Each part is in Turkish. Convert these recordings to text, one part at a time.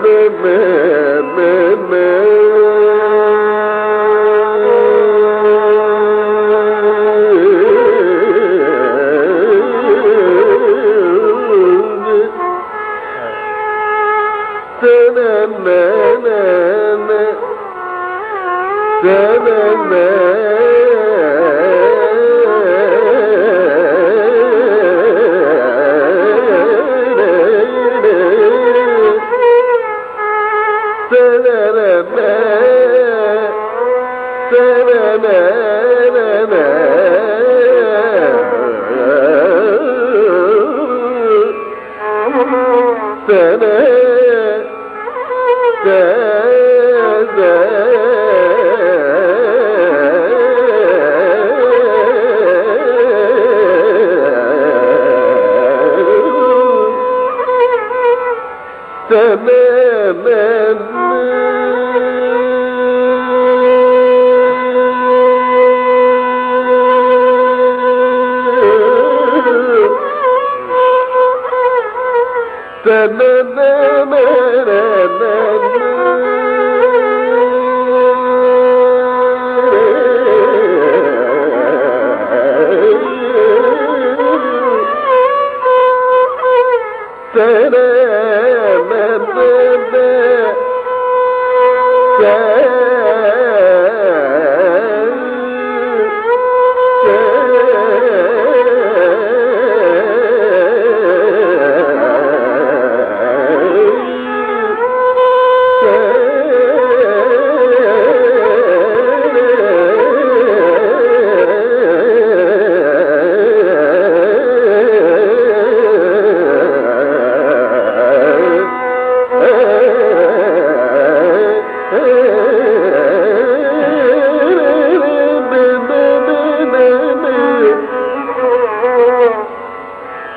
me me me na na na na na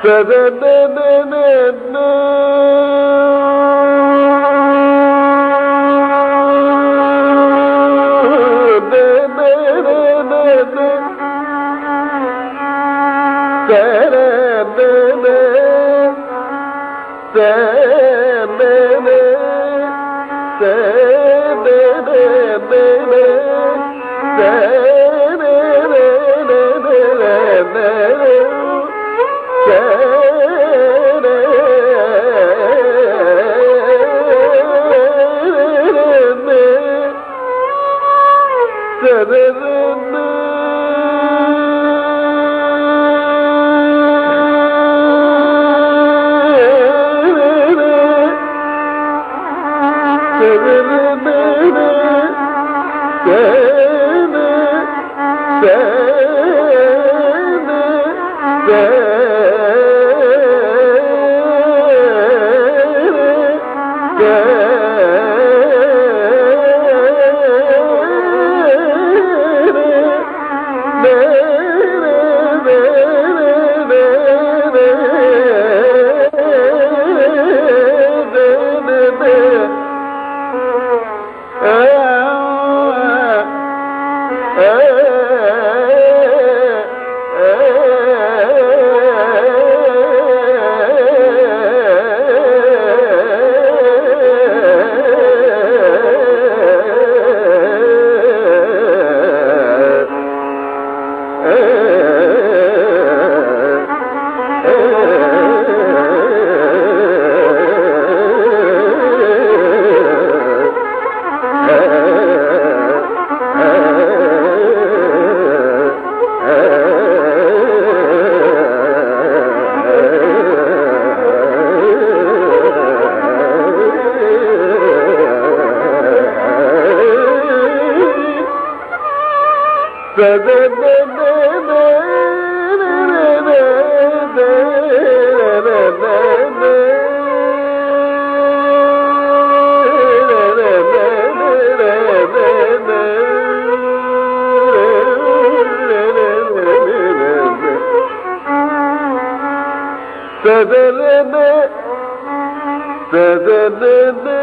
فبدأ Sedelene Sedelene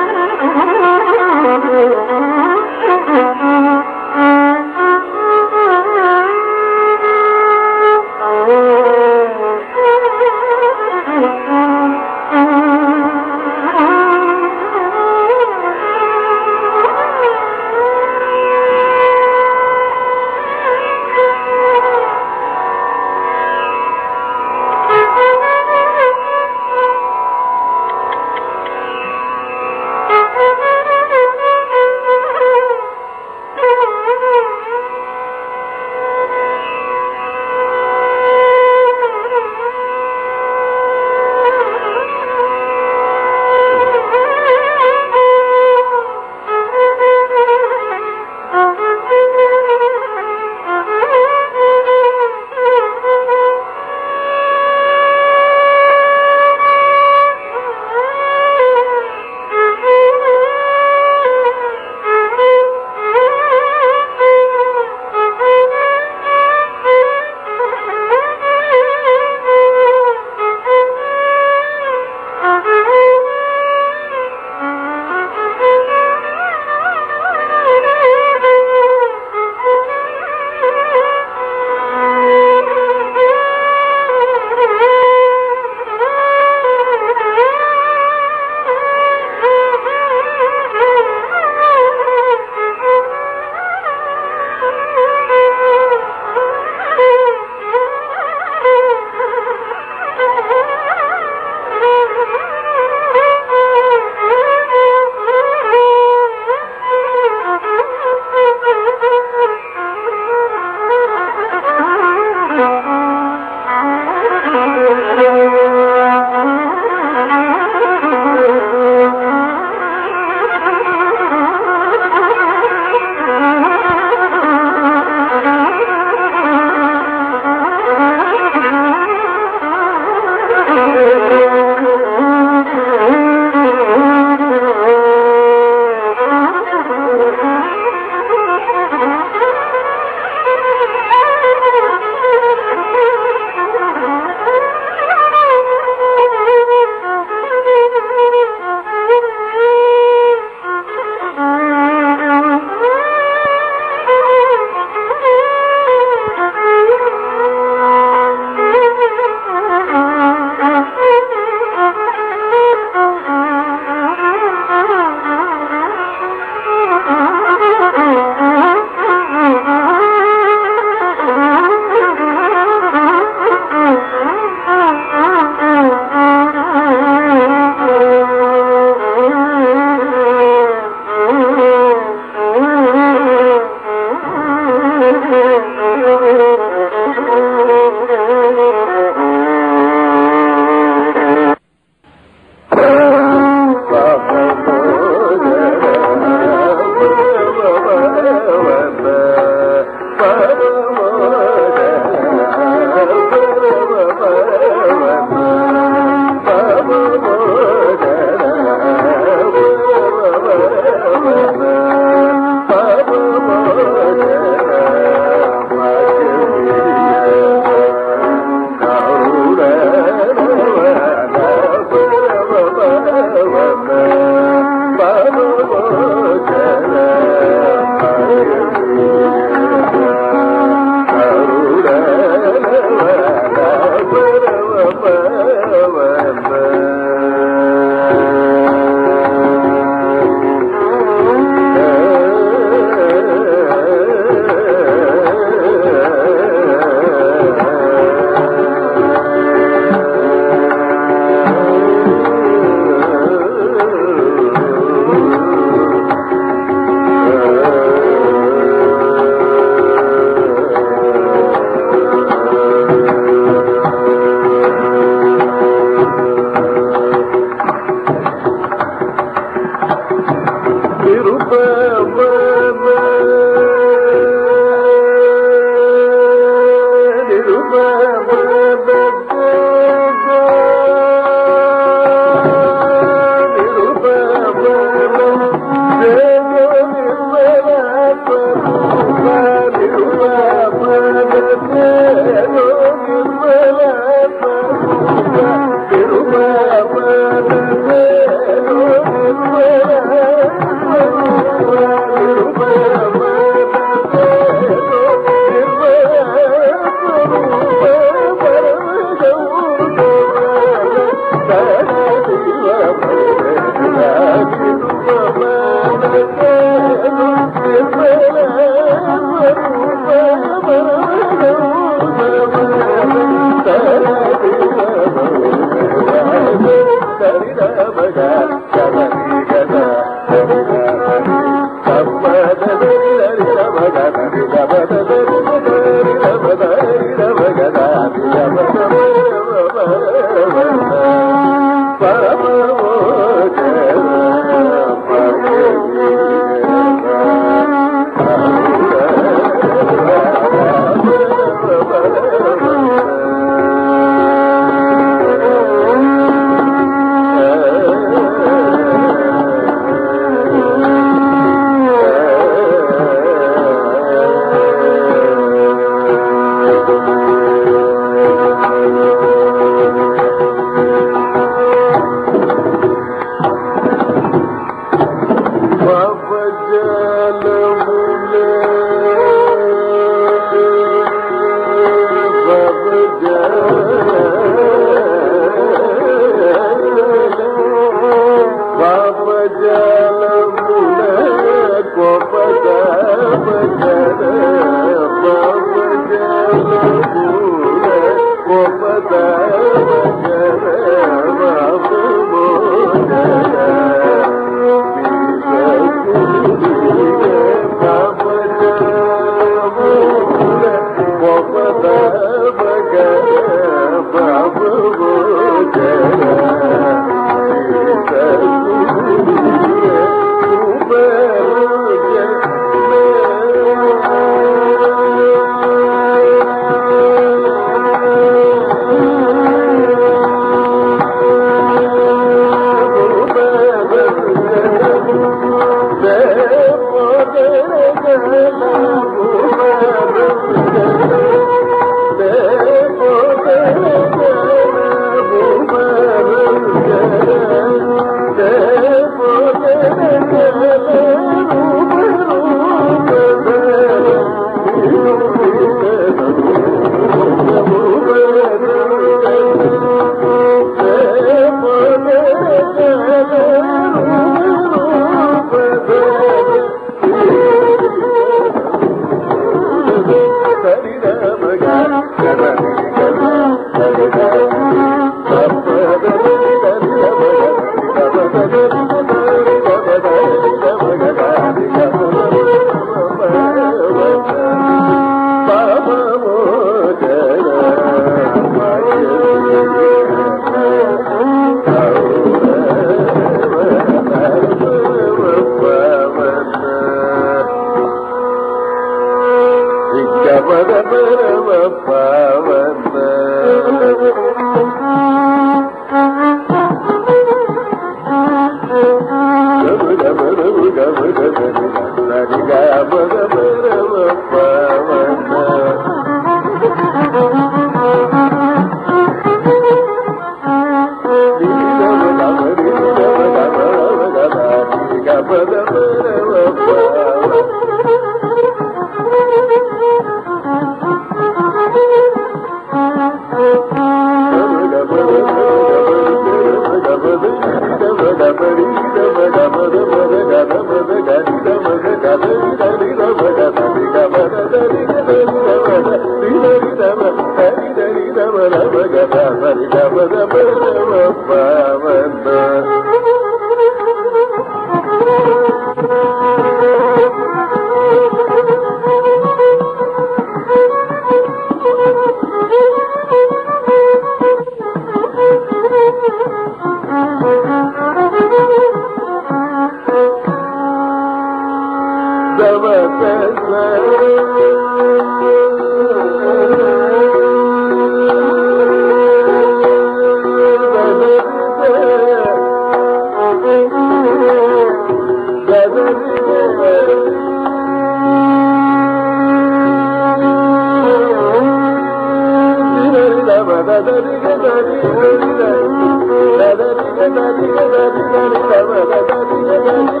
Thank you.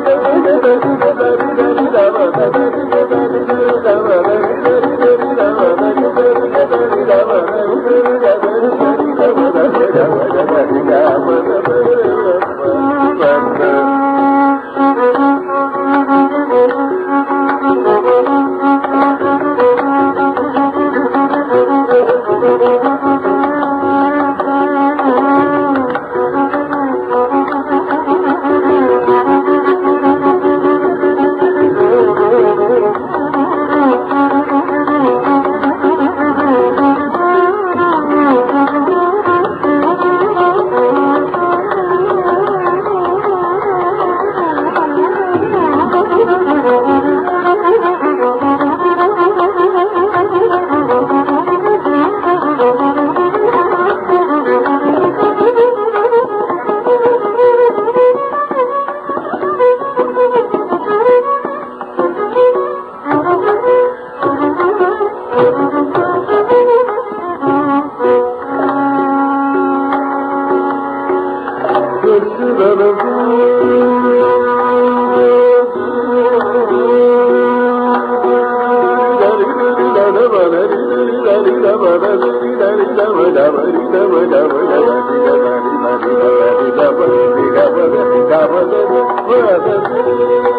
Thank you.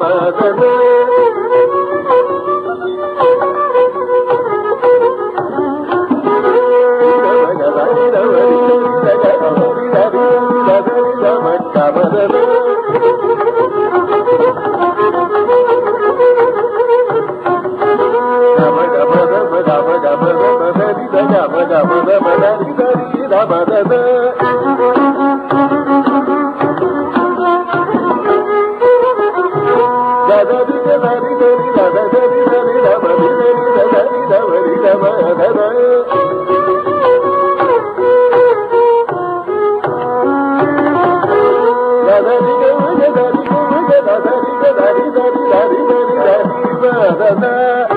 ಪದ ذري ذري ذري ذري ذري ذري ذري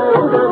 Thank you.